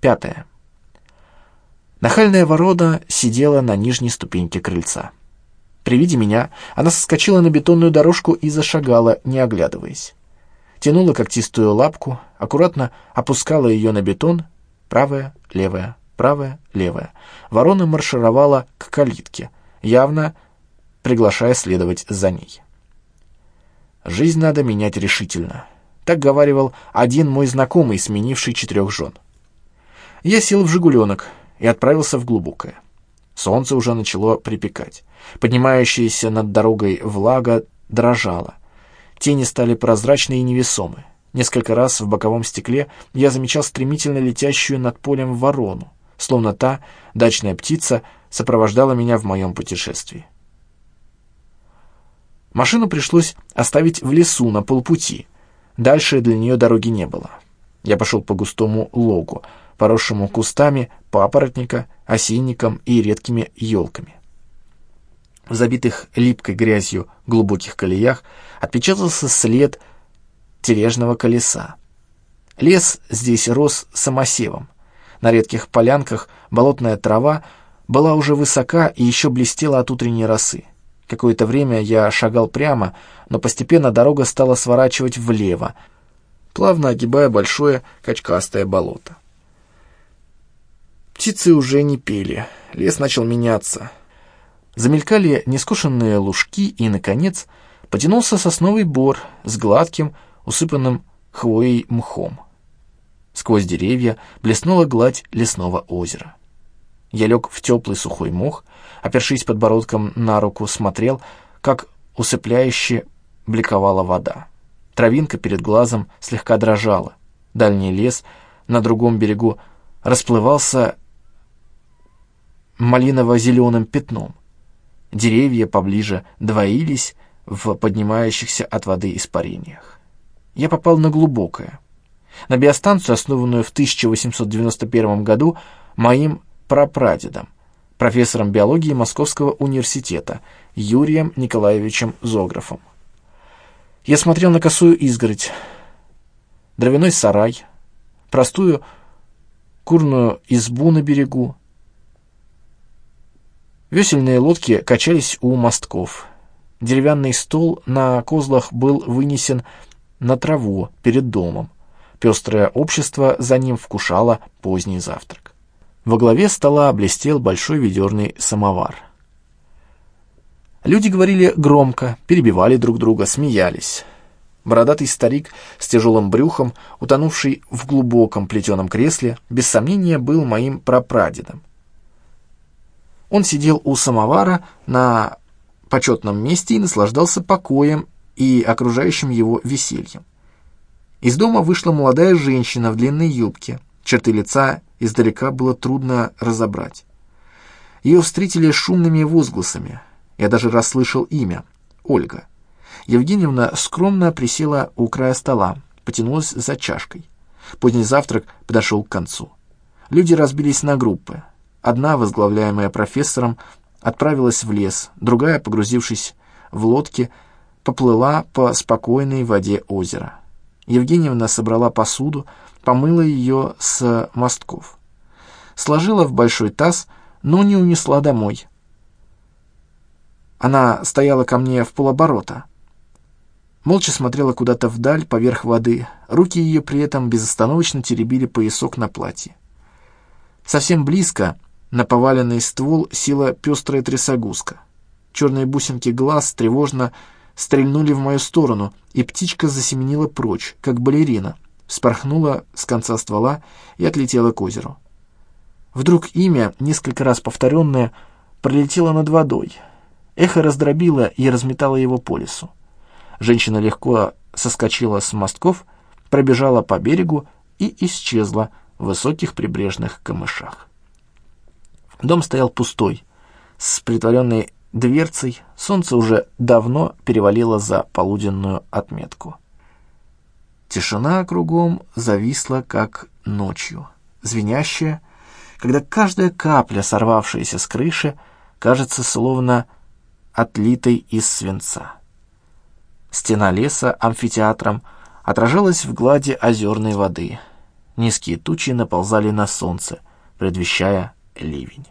Пятое. Нахальная ворона сидела на нижней ступеньке крыльца. При виде меня она соскочила на бетонную дорожку и зашагала, не оглядываясь. Тянула когтистую лапку, аккуратно опускала ее на бетон, правая, левая, правая, левая. Ворона маршировала к калитке, явно приглашая следовать за ней. «Жизнь надо менять решительно», — так говаривал один мой знакомый, сменивший четырех жен. Я сел в «Жигуленок» и отправился в глубокое. Солнце уже начало припекать. Поднимающаяся над дорогой влага дрожала. Тени стали прозрачны и невесомы. Несколько раз в боковом стекле я замечал стремительно летящую над полем ворону, словно та, дачная птица, сопровождала меня в моем путешествии. Машину пришлось оставить в лесу на полпути. Дальше для нее дороги не было. Я пошел по густому логу, поросшему кустами папоротника, осинником и редкими елками. В забитых липкой грязью глубоких колеях отпечатался след тележного колеса. Лес здесь рос самосевом. На редких полянках болотная трава была уже высока и еще блестела от утренней росы. Какое-то время я шагал прямо, но постепенно дорога стала сворачивать влево, плавно огибая большое качкастое болото. Птицы уже не пели, лес начал меняться. Замелькали нескошенные лужки, и, наконец, потянулся сосновый бор с гладким, усыпанным хвоей мхом. Сквозь деревья блеснула гладь лесного озера. Я лег в теплый сухой мох, опершись подбородком на руку, смотрел, как усыпляюще бликовала вода. Травинка перед глазом слегка дрожала. Дальний лес на другом берегу расплывался малиново-зеленым пятном. Деревья поближе двоились в поднимающихся от воды испарениях. Я попал на глубокое. На биостанцию, основанную в 1891 году моим прапрадедом, профессором биологии Московского университета Юрием Николаевичем Зографом. Я смотрел на косую изгородь, дровяной сарай, простую курную избу на берегу. Весельные лодки качались у мостков. Деревянный стол на козлах был вынесен на траву перед домом. Пестрое общество за ним вкушало поздний завтрак. Во главе стола блестел большой ведерный самовар. Люди говорили громко, перебивали друг друга, смеялись. Бородатый старик с тяжелым брюхом, утонувший в глубоком плетеном кресле, без сомнения был моим прапрадедом. Он сидел у самовара на почетном месте и наслаждался покоем и окружающим его весельем. Из дома вышла молодая женщина в длинной юбке, черты лица издалека было трудно разобрать. Ее встретили шумными возгласами. Я даже расслышал имя — Ольга. Евгеньевна скромно присела у края стола, потянулась за чашкой. Поздний завтрак подошел к концу. Люди разбились на группы. Одна, возглавляемая профессором, отправилась в лес, другая, погрузившись в лодки, поплыла по спокойной воде озера. Евгеньевна собрала посуду, помыла ее с мостков. Сложила в большой таз, но не унесла домой. Она стояла ко мне в полоборота. Молча смотрела куда-то вдаль, поверх воды. Руки ее при этом безостановочно теребили поясок на платье. Совсем близко, на поваленный ствол, сила пестрая трясогузка. Черные бусинки глаз тревожно стрельнули в мою сторону, и птичка засеменила прочь, как балерина — спорхнула с конца ствола и отлетела к озеру. Вдруг имя, несколько раз повторенное, пролетело над водой. Эхо раздробило и разметало его по лесу. Женщина легко соскочила с мостков, пробежала по берегу и исчезла в высоких прибрежных камышах. Дом стоял пустой, с притворенной дверцей, солнце уже давно перевалило за полуденную отметку. Тишина кругом зависла, как ночью, звенящая, когда каждая капля, сорвавшаяся с крыши, кажется словно отлитой из свинца. Стена леса амфитеатром отражалась в глади озерной воды. Низкие тучи наползали на солнце, предвещая ливень.